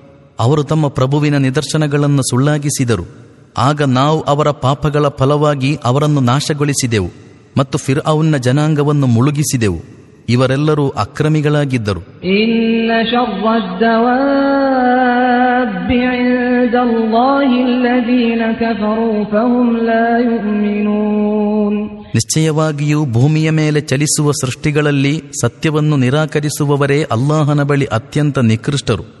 ಅವರು ತಮ್ಮ ಪ್ರಭುವಿನ ನಿದರ್ಶನಗಳನ್ನು ಸುಳ್ಳಾಗಿಸಿದರು. ಆಗ ನಾವು ಅವರ ಪಾಪಗಳ ಫಲವಾಗಿ ಅವರನ್ನು ನಾಶಗೊಳಿಸಿದೆವು ಮತ್ತು ಫಿರ್ ಅವನ್ನ ಜನಾಂಗವನ್ನು ಮುಳುಗಿಸಿದೆವು. ಇವರೆಲ್ಲರೂ ಅಕ್ರಮಿಗಳಾಗಿದ್ದರು. ನಿಶ್ಚಯವಾಗಿಯೂ ಭೂಮಿಯ ಮೇಲೆ ಚಲಿಸುವ ಸೃಷ್ಟಿಗಳಲ್ಲಿ ಸತ್ಯವನ್ನು ನಿರಾಕರಿಸುವವರೇ ಅಲ್ಲಾಹನ ಬಳಿ ಅತ್ಯಂತ ನಿಕೃಷ್ಟರು.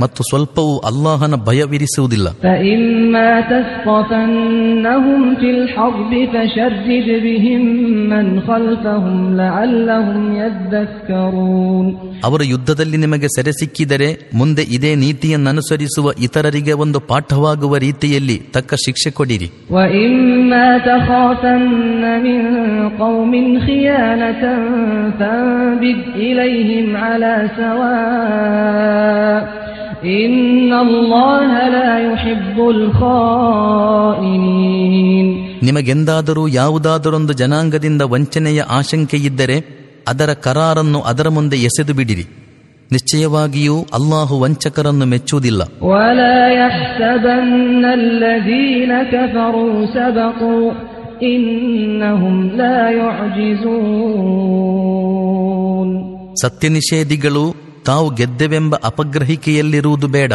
ಮತ್ತು ಸ್ವಲ್ಪವೂ ಅಲ್ಲಾಹನ ಭಯವಿರಿಸುವುದಿಲ್ಲ. ಅವರ ಯುದ್ಧದಲ್ಲಿ ನಿಮಗೆ ಸೆರೆ ಸಿಕ್ಕಿದರೆ ಮುಂದೆ ಇದೇ ನೀತಿಯನ್ನನುಸರಿಸುವ ಇತರರಿಗೆ ಒಂದು ಪಾಠವಾಗುವ ರೀತಿಯಲ್ಲಿ ತಕ್ಕ ಶಿಕ್ಷೆ ಕೊಡಿರಿ. ನಿಮಗೆಂದಾದರೂ ಯಾವುದಾದರೊಂದು ಜನಾಂಗದಿಂದ ವಂಚನೆಯ ಆಶಂಕೆಯಿದ್ದರೆ ಅದರ ಕರಾರನ್ನು ಅದರ ಮುಂದೆ ಎಸೆದು ಬಿಡಿರಿ. ನಿಶ್ಚಯವಾಗಿಯೂ ಅಲ್ಲಾಹು ವಂಚಕರನ್ನು ಮೆಚ್ಚುವುದಿಲ್ಲ. ಸತ್ಯನಿಷೇಧಿಗಳು ತಾವು ಗೆದ್ದೆವೆಂಬ ಅಪಗ್ರಹಿಕೆಯಲ್ಲಿರುವುದು ಬೇಡ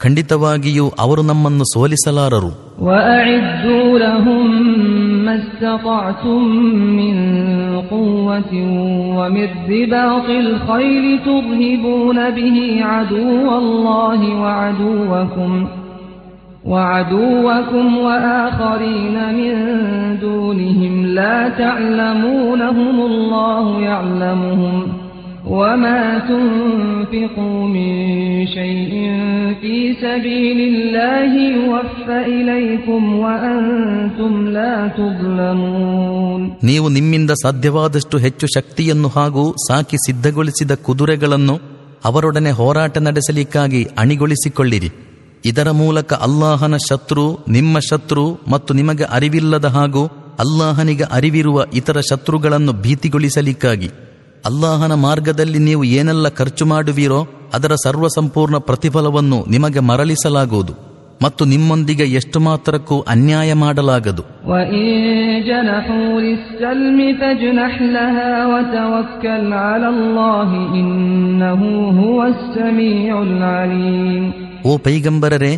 ಖಂಡಿತವಾಗಿಯೂ ಅವರು ನಮ್ಮನ್ನು ಸೋಲಿಸಲಾರರು وأعدوا لهم ما استطعتم من قوة ومن رباط الخيل ترهبون به عدو الله وعدوكم وعدوكم وآخرين من دونهم لا تعلمونهم الله يعلمهم وما تنفقوا من شيء في سبيل الله يوفى إليكم وأنتم لا تظلمون ನೀವು ನಿಮ್ಮಿಂದ ಸಾಧ್ಯವಾದಷ್ಟು ಹೆಚ್ಚು ಶಕ್ತಿಯನ್ನು ಹಾಗೂ ಸಾಕಿ ಸಿದ್ಧಗೊಳಿಸಿದ ಕುದುರೆಗಳನ್ನು ಅವರೊಡನೆ ಹೋರಾಟ ನಡೆಸಲಿಕ್ಕಾಗಿ ಅಣಿಗೊಳಿಸಿಕೊಳ್ಳಿರಿ ಇದರ ಮೂಲಕ ಅಲ್ಲಾಹನ ಶತ್ರು ನಿಮ್ಮ ಶತ್ರು ಮತ್ತು ನಿಮಗೆ ಅರಿವಿಲ್ಲದ ಹಾಗೂ ಅಲ್ಲಾಹನಿಗೆ ಅರಿವಿರುವ ಇತರ ಶತ್ರುಗಳನ್ನು ಭೀತಿಗೊಳಿಸಲಿಕ್ಕಾಗಿ ಅಲ್ಲಾಹನ ಮಾರ್ಗದಲ್ಲಿ ನೀವು ಏನೆಲ್ಲ ಖರ್ಚು ಮಾಡುವಿರೋ ಅದರ ಸರ್ವಸಂಪೂರ್ಣ ಪ್ರತಿಫಲವನ್ನು ನಿಮಗೆ ಮರಳಿಸಲಾಗುವುದು ಮತ್ತು ನಿಮ್ಮೊಂದಿಗೆ ಎಷ್ಟು ಮಾತ್ರಕ್ಕೂ ಅನ್ಯಾಯ ಮಾಡಲಾಗದು. ಓ ಪೈಗಂಬರರೆ,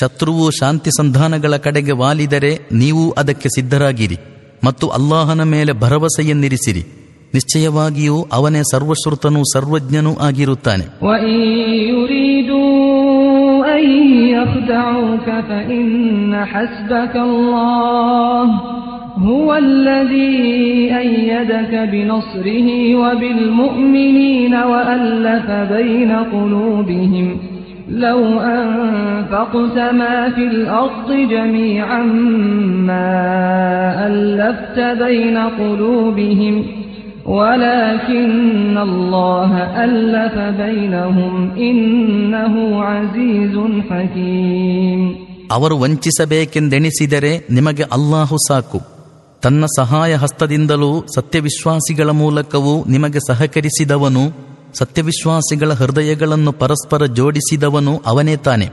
ಶತ್ರುವು ಶಾಂತಿ ಸಂಧಾನಗಳ ಕಡೆಗೆ ವಾಲಿದರೆ ನೀವು ಅದಕ್ಕೆ ಸಿದ್ಧರಾಗಿರಿ ಮತ್ತು ಅಲ್ಲಾಹನ ಮೇಲೆ ಭರವಸೆಯನ್ನಿರಿಸಿರಿ. ನಿಶ್ಚಯವಾಗಿಯೂ ಅವನೇ وألف ಸರ್ವಜ್ಞನೂ ಆಗಿರುತ್ತಾನೆ. لو أنفقت ما في الأرض جميعا ما ألفت بين قلوبهم ولكن الله ألف بينهم إنه عزيز حكيم ಅವರು ವಂಚಿಸಬೇಕೆಂದೆಣಿಸಿದರೆ ನಿಮಗೆ ಅಲ್ಲಾಹು ಸಾಕು ತನ್ನ ಸಹಾಯ ಹಸ್ತದಿಂದಲೂ ಸತ್ಯವಿಶ್ವಾಸಿಗಳ ಮೂಲಕವೂ ನಿಮಗೆ ಸಹಕರಿಸಿದವನು ಸತ್ಯವಿಶ್ವಾಸಿಗಳ ಹೃದಯಗಳನ್ನು ಪರಸ್ಪರ ಜೋಡಿಸಿದವನು ಅವನೇ ತಾನೆ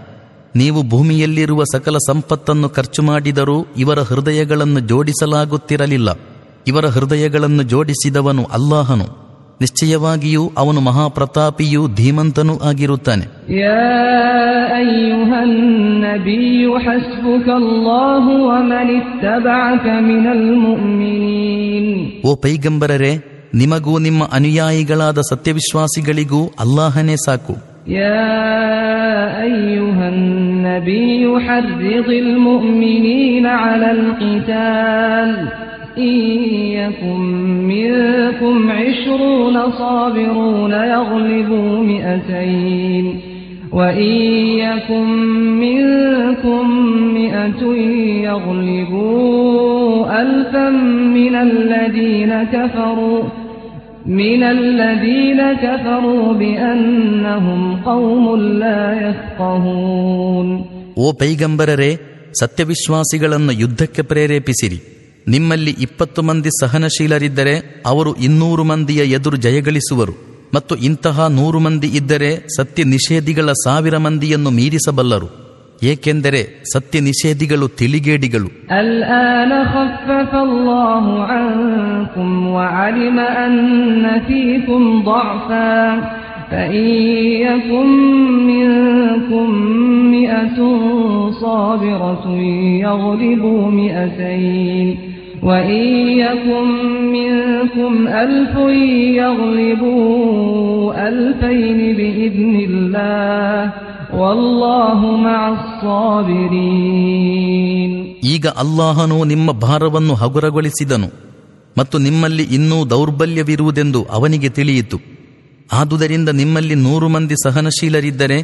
ನೀವು ಭೂಮಿಯಲ್ಲಿರುವ ಸಕಲ ಸಂಪತ್ತನ್ನು ಖರ್ಚು ಮಾಡಿದರೂ ಇವರ ಹೃದಯಗಳನ್ನು ಜೋಡಿಸಲಾಗುತ್ತಿರಲಿಲ್ಲ ಇವರ ಹೃದಯಗಳನ್ನು ಜೋಡಿಸಿದವನು ಅಲ್ಲಾಹನು ನಿಶ್ಚಯವಾಗಿಯೂ ಅವನು ಮಹಾಪ್ರತಾಪಿಯೂ ಧೀಮಂತನೂ ಆಗಿರುತ್ತಾನೆ يا أيها النبي حسبك الله ومن اتبعك من المؤمنين ಓ ಪೈಗಂಬರರೇ ನಿಮಗೂ ನಿಮ್ಮ ಅನುಯಾಯಿಗಳಾದ ಸತ್ಯವಿಶ್ವಾಸಿಗಳಿಗೂ ಅಲ್ಲಾಹನೇ ಸಾಕು يا أيها النبي حرض المؤمنين على القتال إن يكن منكم عشرون صابرون يغلبوا مئتين وإن يكن منكم مئة يغلبوا ألفا من الذين كفروا من الذين كفروا بأنهم قوم لا يفقهون ಓ ಪೈಗಂಬರರೇ ಸತ್ಯವಿಶ್ವಾಸಿಗಳನ್ನು ಯುದ್ಧಕ್ಕೆ ಪ್ರೇರೇಪಿಸಿರಿ ನಿಮ್ಮಲ್ಲಿ ಇಪ್ಪತ್ತು ಮಂದಿ ಸಹನಶೀಲರಿದ್ದರೆ ಅವರು ಇನ್ನೂರು ಮಂದಿಯ ಎದುರು ಜಯಗಳಿಸುವರು ಮತ್ತು ಇಂತಹ ನೂರು ಮಂದಿ ಇದ್ದರೆ ಸತ್ಯ ನಿಷೇಧಿಗಳ ಸಾವಿರ ಮಂದಿಯನ್ನು ಮೀರಿಸಬಲ್ಲರು ಏಕೆಂದರೆ ಸತ್ಯ ನಿಷೇಧಿಗಳು ತಿಳಿಗೇಡಿಗಳು الآن خفف الله عنكم وعلم أن فيكم ضعفا فإن يكن منكم مئة صابرة يغلبوا مئتين وإن يكن منكم ألف يغلبوا ألفين بإذن الله والله مع الصابرين ಈಗ ಅಲ್ಲಾಹನು ನಿಮ್ಮ ಭಾರವನ್ನು ಹಗುರಗೊಳಿಸಿದನು ಮತ್ತು ನಿಮ್ಮಲ್ಲಿ ಇನ್ನೂ ದೌರ್ಬಲ್ಯವಿರುವುದೆಂದು ಅವನಿಗೆ ತಿಳಿಯಿತು ಆದುದರಿಂದ ನಿಮ್ಮಲ್ಲಿ ನೂರು ಮಂದಿ ಸಹನಶೀಲರಿದ್ದರೆ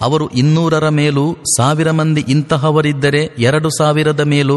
ಅವರು ಇನ್ನೂರರ ಮೇಲೂ ಸಾವಿರ ಮಂದಿ ಇಂತಹವರಿದ್ದರೆ ಎರಡು ಸಾವಿರದ ಮೇಲೂ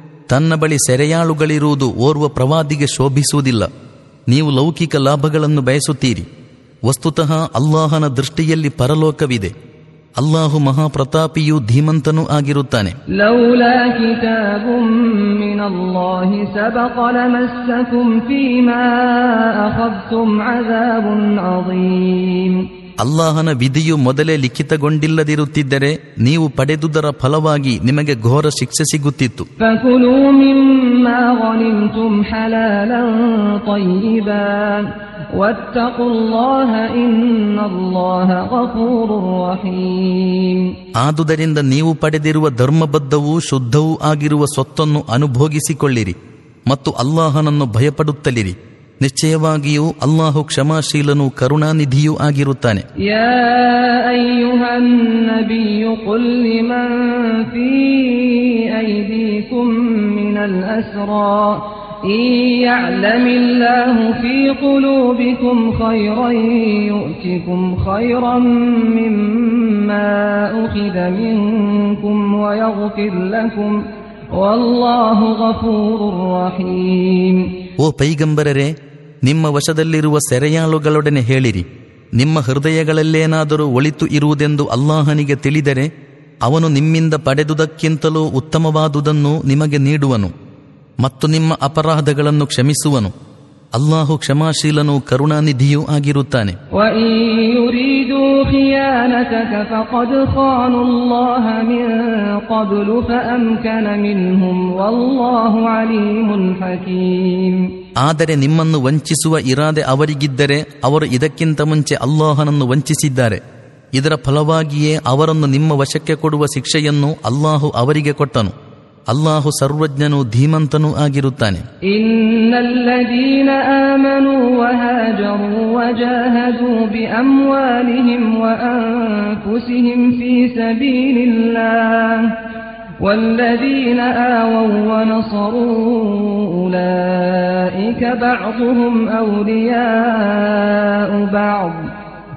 ತನ್ನ ಬಳಿ ಸೆರೆಯಾಳುಗಳಿರುವುದು ಓರ್ವ ಪ್ರವಾದಿಗೆ ಶೋಭಿಸುವುದಿಲ್ಲ. ನೀವು ಲೌಕಿಕ ಲಾಭಗಳನ್ನು ಬಯಸುತ್ತೀರಿ. ವಸ್ತುತಃ ಅಲ್ಲಾಹನ ದೃಷ್ಟಿಯಲ್ಲಿ ಪರಲೋಕವಿದೆ. ಅಲ್ಲಾಹು ಮಹಾಪ್ರತಾಪಿಯೂ ಧೀಮಂತನೂ ಆಗಿರುತ್ತಾನೆ. ಲೌಲಾ ಅಲ್ಲಾಹನ ವಿಧಿಯು ಮೊದಲೇ ಲಿಖಿತಗೊಂಡಿಲ್ಲದಿರುತ್ತಿದ್ದರೆ ನೀವು ಪಡೆದುದರ ಫಲವಾಗಿ ನಿಮಗೆ ಘೋರ ಶಿಕ್ಷೆ ಸಿಗುತ್ತಿತ್ತು. ಆದುದರಿಂದ ನೀವು ಪಡೆದಿರುವ ಧರ್ಮಬದ್ಧವೂ ಶುದ್ಧವೂ ಆಗಿರುವ ಸ್ವತ್ತನ್ನು ಅನುಭೋಗಿಸಿಕೊಳ್ಳಿರಿ ಮತ್ತು ಅಲ್ಲಾಹನನ್ನು ಭಯಪಡುತ್ತಲಿರಿ. ನಿಶ್ಚಯವಾಗಿಯೂ ಅಲ್ಲಾಹು ಕ್ಷಮಾಶೀಲನೂ ಕರುಣಾನಿಧಿಯೂ ಆಗಿರುತ್ತಾನೆ يا أيها النبي قل لمن في أيديكم من الأسرى إن يعلم الله في قلوبكم خيرا يؤتكم خيرا مما أخذ منكم ويغفر لكم والله غفور رحيم ಓ ಪೈಗಂಬರರೆ ನಿಮ್ಮ ವಶದಲ್ಲಿರುವ ಸೆರೆಯಾಳುಗಳೊಡನೆ ಹೇಳಿರಿ. ನಿಮ್ಮ ಹೃದಯಗಳಲ್ಲೇನಾದರೂ ಒಳಿತು ಇರುವುದೆಂದು ಅಲ್ಲಾಹನಿಗೆ ತಿಳಿದರೆ, ಅವನು ನಿಮ್ಮಿಂದ ಪಡೆದುದಕ್ಕಿಂತಲೂ ಉತ್ತಮವಾದುದನ್ನು ನಿಮಗೆ ನೀಡುವನು ಮತ್ತು ನಿಮ್ಮ ಅಪರಾಧಗಳನ್ನು ಕ್ಷಮಿಸುವನು. ಅಲ್ಲಾಹು ಕ್ಷಮಾಶೀಲನೂ ಕರುಣಾನಿಧಿಯೂ ಆಗಿರುತ್ತಾನೆ. ಆದರೆ ನಿಮ್ಮನ್ನು ವಂಚಿಸುವ ಇರಾದೆ ಅವರಿಗಿದ್ದರೆ ಅವರು ಇದಕ್ಕಿಂತ ಮುಂಚೆ ಅಲ್ಲಾಹನನ್ನು ವಂಚಿಸಿದ್ದಾರೆ. ಇದರ ಫಲವಾಗಿಯೇ ಅವರನ್ನು ನಿಮ್ಮ ವಶಕ್ಕೆ ಕೊಡುವ ಶಿಕ್ಷೆಯನ್ನು ಅಲ್ಲಾಹು ಅವರಿಗೆ ಕೊಟ್ಟನು. ಅಲ್ಲಾಹು ಸರ್ವಜ್ಞನೂ ಧೀಮಂತನೂ ಆಗಿರುತ್ತಾನೆ إن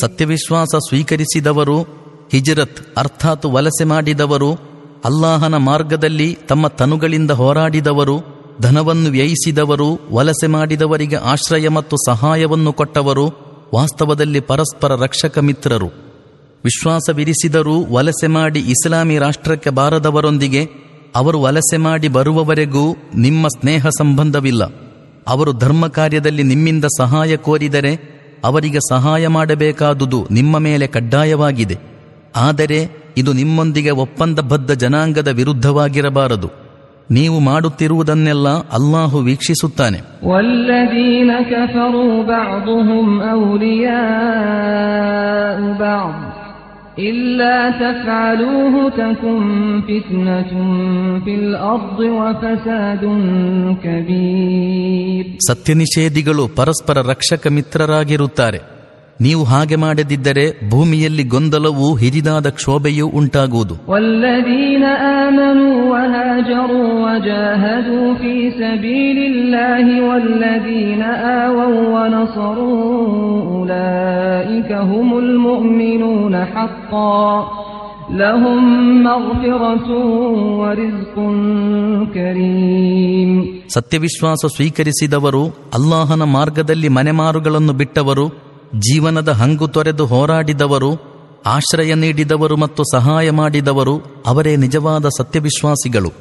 ಸತ್ಯವಿಶ್ವಾಸ ಸ್ವೀಕರಿಸಿದವರು, ಹಿಜರತ್ ಅರ್ಥಾತ್ ವಲಸೆ ಮಾಡಿದವರು, ಅಲ್ಲಾಹನ ಮಾರ್ಗದಲ್ಲಿ ತಮ್ಮ ತನುಗಳಿಂದ ಹೋರಾಡಿದವರು, ಧನವನ್ನು ವ್ಯಯಿಸಿದವರು, ವಲಸೆ ಮಾಡಿದವರಿಗೆ ಆಶ್ರಯ ಮತ್ತು ಸಹಾಯವನ್ನು ಕೊಟ್ಟವರು, ವಾಸ್ತವದಲ್ಲಿ ಪರಸ್ಪರ ರಕ್ಷಕ ಮಿತ್ರರು. ವಿಶ್ವಾಸವಿರಿಸಿದರೂ ವಲಸೆ ಮಾಡಿ ಇಸ್ಲಾಮಿ ರಾಷ್ಟ್ರಕ್ಕೆ ಬಾರದವರೊಂದಿಗೆ ಅವರು ವಲಸೆ ಮಾಡಿ ಬರುವವರೆಗೂ ನಿಮ್ಮ ಸ್ನೇಹ ಸಂಬಂಧವಿಲ್ಲ ಅವರು ಧರ್ಮ ಕಾರ್ಯದಲ್ಲಿ ನಿಮ್ಮಿಂದ ಸಹಾಯ ಕೋರಿದರೆ ಅವರಿಗೆ ಸಹಾಯ ಮಾಡಬೇಕಾದುದು ನಿಮ್ಮ ಮೇಲೆ ಕಡ್ಡಾಯವಾಗಿದೆ ಆದರೆ ಇದು ನಿಮ್ಮೊಂದಿಗೆ ಒಪ್ಪಂದಬದ್ಧ ಜನಾಂಗದ ವಿರುದ್ಧವಾಗಿರಬಾರದು ನೀವು ಮಾಡುತ್ತಿರುವುದನ್ನೆಲ್ಲ ಅಲ್ಲಾಹು ವೀಕ್ಷಿಸುತ್ತಾನೆ والذين كفروا بعضهم أولياء بعض إلا تفعلوه تكن فتنة في الأرض وفساد كبير ಸತ್ಯನಿಷೇಧಿಗಳು ಪರಸ್ಪರ ರಕ್ಷಕ ಮಿತ್ರರಾಗಿರುತ್ತಾರೆ ನೀವು ಹಾಗೆ ಮಾಡದಿದ್ದರೆ ಭೂಮಿಯಲ್ಲಿ ಗೊಂದಲವೂ ಹಿರಿದಾದ ಕ್ಷೋಭೆಯೂ ಉಂಟಾಗುವುದು. ಸತ್ಯವಿಶ್ವಾಸ ಸ್ವೀಕರಿಸಿದವರು ಅಲ್ಲಾಹನ ಮಾರ್ಗದಲ್ಲಿ ಮನೆಮಾರುಗಳನ್ನು ಬಿಟ್ಟವರು ಜೀವನದ ಹಂಗು ತೊರೆದು ಹೋರಾಡಿದವರು ಆಶ್ರಯ ನೀಡಿದವರು ಮತ್ತು ಸಹಾಯ ಮಾಡಿದವರು ಅವರೇ ನಿಜವಾದ ಸತ್ಯವಿಶ್ವಾಸಿಗಳು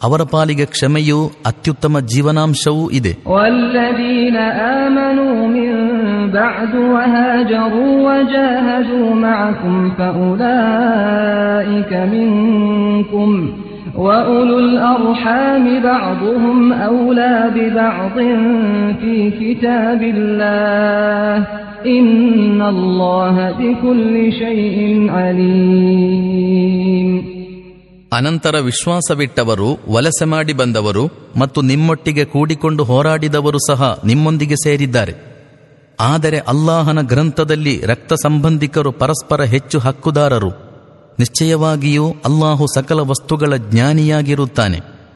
ಅವರ ಪಾಲಿಗೆ ಕ್ಷಮೆಯೂ ಅತ್ಯುತ್ತಮ ಜೀವನಾಂಶವೂ ಇದೆ والذين آمنوا من بعد وهاجروا وجاهدوا معكم فأولئك منكم وأولو الأرحام بعضهم أولى ببعض في كتاب الله إن الله بكل شيء عليم ಅನಂತರ ವಿಶ್ವಾಸವಿಟ್ಟವರು ವಲಸೆ ಮಾಡಿ ಬಂದವರು ಮತ್ತು ನಿಮ್ಮೊಟ್ಟಿಗೆ ಕೂಡಿಕೊಂಡು ಹೋರಾಡಿದವರು ಸಹ ನಿಮ್ಮೊಂದಿಗೆ ಸೇರಿದ್ದಾರೆ ಆದರೆ ಅಲ್ಲಾಹನ ಗ್ರಂಥದಲ್ಲಿ ರಕ್ತ ಸಂಬಂಧಿಕರು ಪರಸ್ಪರ ಹೆಚ್ಚು ಹಕ್ಕುದಾರರು ನಿಶ್ಚಯವಾಗಿಯೂ ಅಲ್ಲಾಹು ಸಕಲ ವಸ್ತುಗಳ ಜ್ಞಾನಿಯಾಗಿರುತ್ತಾನೆ